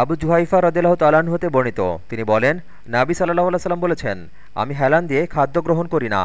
আবু জুহাইফা রদিল্লাহ তালান হতে বর্ণিত। তিনি বলেন, নাবি সাল্লাহ সাল্লাম বলেছেন, আমি হেলান দিয়ে খাদ্য গ্রহণ করি না।